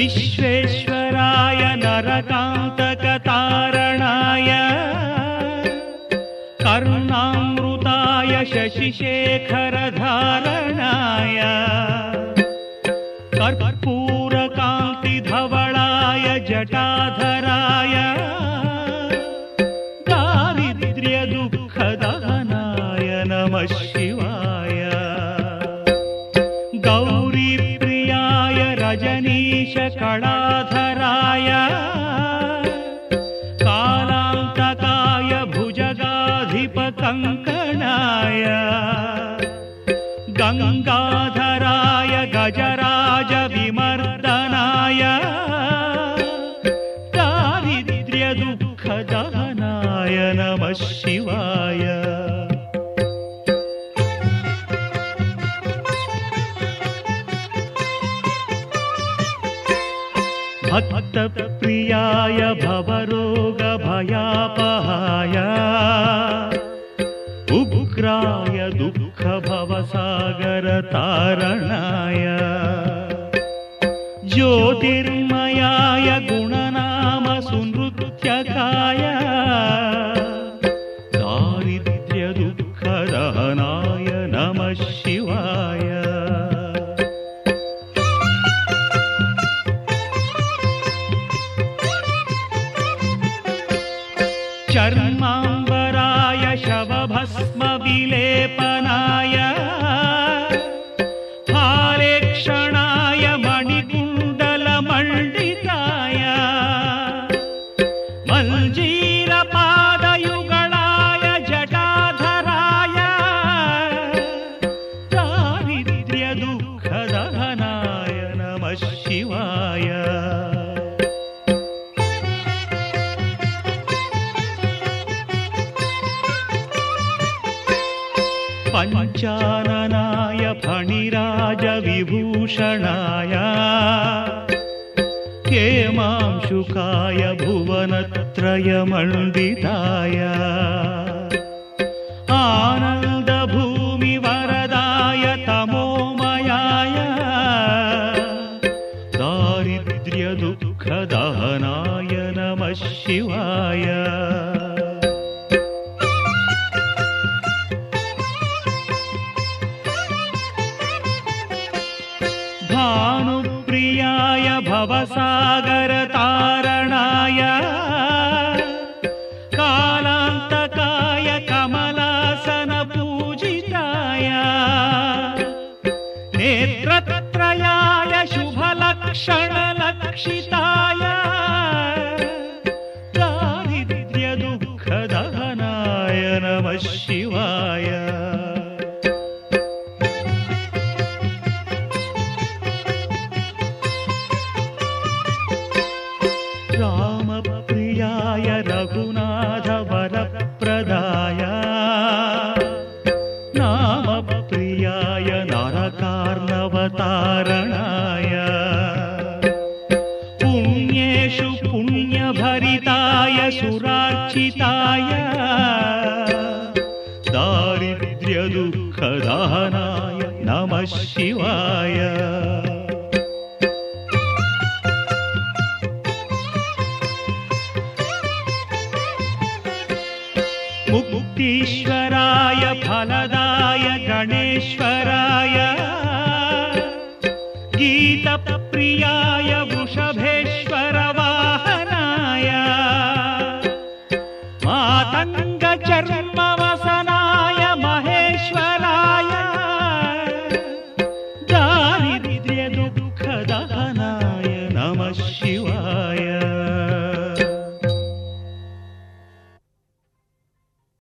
विश्वेश्वराय नरकान्तकतारणाय कर्णामृताय शशिशेखरधारणाय कर्पूरकान्तिधवलाय जटाधराय दारिद्र्यदुःखदहनाय नमः रजनीशकणाधराय कालान्तकाय भुजगाधिपकङ्कणाय गङ्गाधराय गजराजविमर्दनाय दारिद्र्यदुःखदहनाय नमः शिवाय भक्तप्रियाय भवरोगभयापहाय। उग्राय दुःखभवसागरतारणाय। ज्योतिर्मयाय गुणनामसुनृत्यकाय। दारिद्र्यदुःखदहनाय नमः शिवाय चर्माम्बराय शवभस्मविलेपनाय हालेक्षणाय मणिकुण्डलमण्डिताय मञ्जीरपादयुगणाय जटाधराय दारिद्र्यदुःखदहनाय नमः शिवाय पञ्चाननाय फणिराजविभूषणाय हेमांशुकाय भुवनत्रयमण्डिताय आनन्दभूमिवरदाय भवसागरतारणाय कालान्तकाय कमलासनपूजिताय नेत्रत्रयाय शुभलक्षणलक्षिताय दारिद्र्यदुःखदहनाय नमः शिवाय। मुक्तीश्वराय फलदाय गणेश्वराय गीतप्रियाय